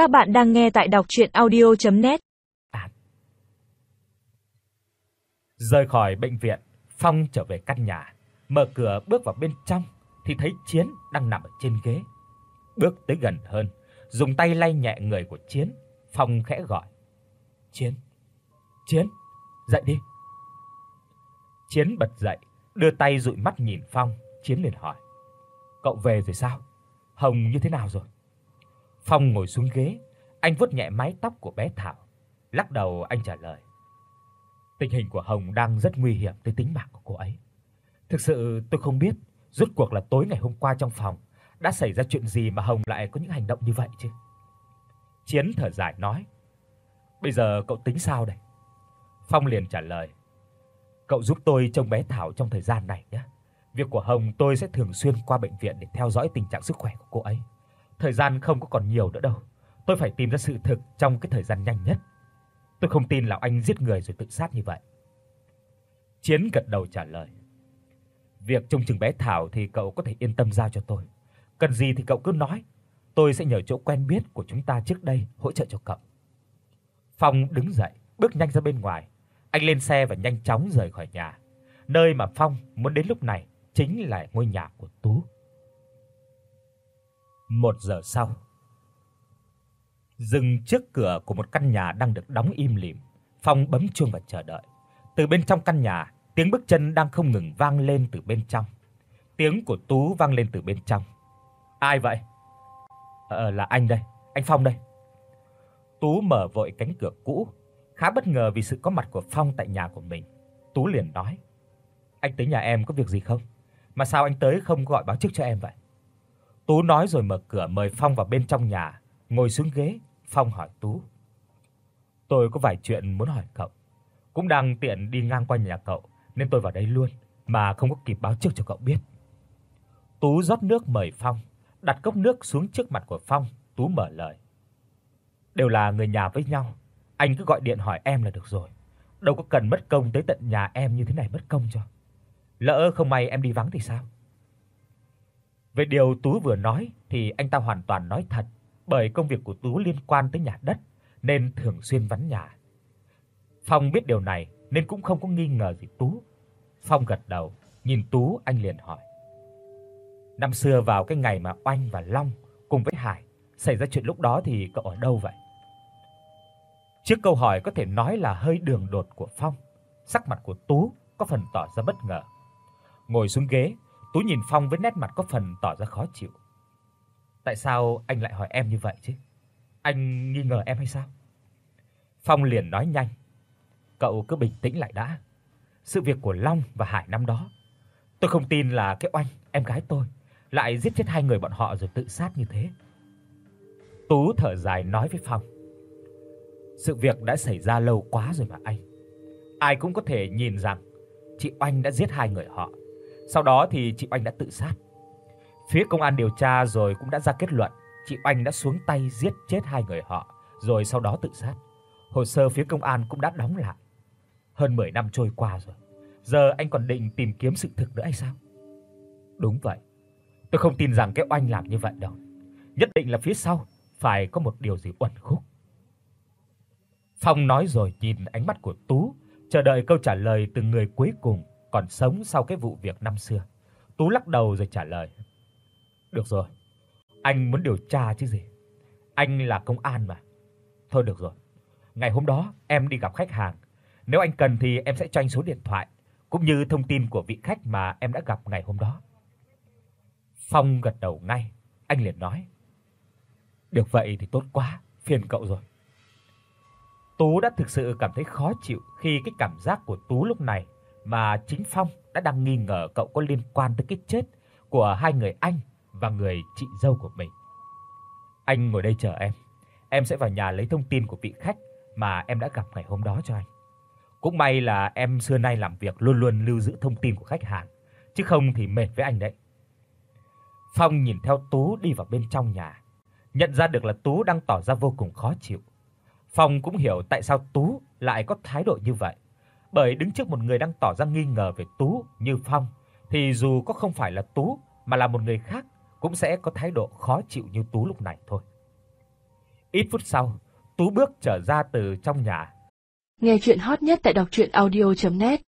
Các bạn đang nghe tại đọc audio net à. Rời khỏi bệnh viện, Phong trở về căn nhà, mở cửa bước vào bên trong thì thấy Chiến đang nằm ở trên ghế. Bước tới gần hơn, dùng tay lay nhẹ người của Chiến, Phong khẽ gọi: "Chiến, Chiến, dậy đi." Chiến bật dậy, đưa tay dụi mắt nhìn Phong, Chiến liền hỏi: "Cậu về rồi sao? Hồng như thế nào rồi?" Phong ngồi xuống ghế, anh vuốt nhẹ mái tóc của bé Thảo, lắc đầu anh trả lời: Tình hình của Hồng đang rất nguy hiểm tới tính mạng của cô ấy. Thực sự tôi không biết rốt cuộc là tối ngày hôm qua trong phòng đã xảy ra chuyện gì mà Hồng lại có những hành động như vậy chứ. Chiến thở dài nói: "Bây giờ cậu tính sao đây?" Phong liền trả lời: "Cậu giúp tôi trông bé Thảo trong thời gian này nhé. Việc của Hồng tôi sẽ thường xuyên qua bệnh viện để theo dõi tình trạng sức khỏe của cô ấy. Thời gian không có còn nhiều nữa đâu. Tôi phải tìm ra sự thực trong cái thời gian nhanh nhất. Tôi không tin là anh giết người rồi tự sát như vậy." Chiến gật đầu trả lời. Việc trông chừng bé Thảo thì cậu có thể yên tâm giao cho tôi. Cần gì thì cậu cứ nói, tôi sẽ nhờ chỗ quen biết của chúng ta trước đây hỗ trợ cho cậu. Phong đứng dậy, bước nhanh ra bên ngoài. Anh lên xe và nhanh chóng rời khỏi nhà. Nơi mà Phong muốn đến lúc này chính là ngôi nhà của Tú. Một giờ sau, dừng trước cửa của một căn nhà đang được đóng im lìm, Phong bấm chuông và chờ đợi. Từ bên trong căn nhà, tiếng bước chân đang không ngừng vang lên từ bên trong. Tiếng của Tú vang lên từ bên trong. Ai vậy? Ờ, ờ là anh đây, anh Phong đây. Tú mở vội cánh cửa cũ, khá bất ngờ vì sự có mặt của Phong tại nhà của mình. Tú liền nói: "Anh tới nhà em có việc gì không? Mà sao anh tới không gọi báo trước cho em vậy?" Tú nói rồi mở cửa mời Phong vào bên trong nhà, ngồi xuống ghế, Phong hỏi Tú: "Tôi có vài chuyện muốn hỏi cậu, cũng đang tiện đi ngang qua nhà cậu nên tôi vào đây luôn mà không có kịp báo trước cho cậu biết." Tú rót nước mời Phong, đặt cốc nước xuống trước mặt của Phong, Tú mở lời. Đều là người nhà với nhau, anh cứ gọi điện hỏi em là được rồi. Đâu có cần mất công tới tận nhà em như thế này mất công cho. Lỡ không may em đi vắng thì sao? Về điều Tú vừa nói thì anh ta hoàn toàn nói thật, bởi công việc của Tú liên quan tới nhà đất nên thường xuyên vắng nhà. Phong biết điều này nên cũng không có nghi ngờ gì Tú. Phong gật đầu, nhìn Tú anh liền hỏi: Năm xưa vào cái ngày mà Oanh và Long cùng với Hải xảy ra chuyện lúc đó thì cậu ở đâu vậy? Trước câu hỏi có thể nói là hơi đường đột của Phong, sắc mặt của Tú có phần tỏ ra bất ngờ. Ngồi xuống ghế, Tú nhìn Phong với nét mặt có phần tỏ ra khó chịu. Tại sao anh lại hỏi em như vậy chứ? Anh nghi ngờ em hay sao? Phong liền nói nhanh. Cậu cứ bình tĩnh lại đã. Sự việc của Long và Hải năm đó, tôi không tin là cái Oanh, em gái tôi lại giết chết hai người bọn họ rồi tự sát như thế. Tú thở dài nói với Phong. Sự việc đã xảy ra lâu quá rồi mà anh. Ai cũng có thể nhìn rằng chị Oanh đã giết hai người họ. Sau đó thì chị Oanh đã tự sát. Phía công an điều tra rồi cũng đã ra kết luận chị Oanh đã xuống tay giết chết hai người họ rồi sau đó tự sát. Hồ sơ phía công an cũng đã đóng lại. Hơn 10 năm trôi qua rồi. Giờ anh còn định tìm kiếm sự thực nữa hay sao? Đúng vậy. Tôi không tin rằng cái oanh làm như vậy đâu. Nhất định là phía sau phải có một điều gì uẩn khúc. Phong nói rồi nhìn ánh mắt của Tú, chờ đợi câu trả lời từ người cuối cùng còn sống sau cái vụ việc năm xưa. Tú lắc đầu rồi trả lời. Được rồi. Anh muốn điều tra chứ gì? Anh là công an mà. Thôi được rồi. Ngày hôm đó em đi gặp khách hàng, nếu anh cần thì em sẽ cho anh số điện thoại cũng như thông tin của vị khách mà em đã gặp ngày hôm đó. Phong gật đầu ngay, anh liền nói: "Được vậy thì tốt quá, phiền cậu rồi." Tú đã thực sự cảm thấy khó chịu khi cái cảm giác của Tú lúc này mà chính Phong đã đang nghi ngờ cậu có liên quan tới cái chết của hai người anh và người chị dâu của mình. Anh ngồi đây chờ em, em sẽ vào nhà lấy thông tin của vị khách mà em đã gặp ngày hôm đó cho anh. Cũng may là em xưa nay làm việc luôn luôn lưu giữ thông tin của khách hàng, chứ không thì mệt với anh đấy. Phong nhìn theo Tú đi vào bên trong nhà, nhận ra được là Tú đang tỏ ra vô cùng khó chịu. Phong cũng hiểu tại sao Tú lại có thái độ như vậy, bởi đứng trước một người đang tỏ ra nghi ngờ về Tú như Phong thì dù có không phải là Tú mà là một người khác cũng sẽ có thái độ khó chịu như Tú lúc này thôi. Ít phút sau, Tú bước trở ra từ trong nhà. Nghe truyện hot nhất tại doctruyenaudio.net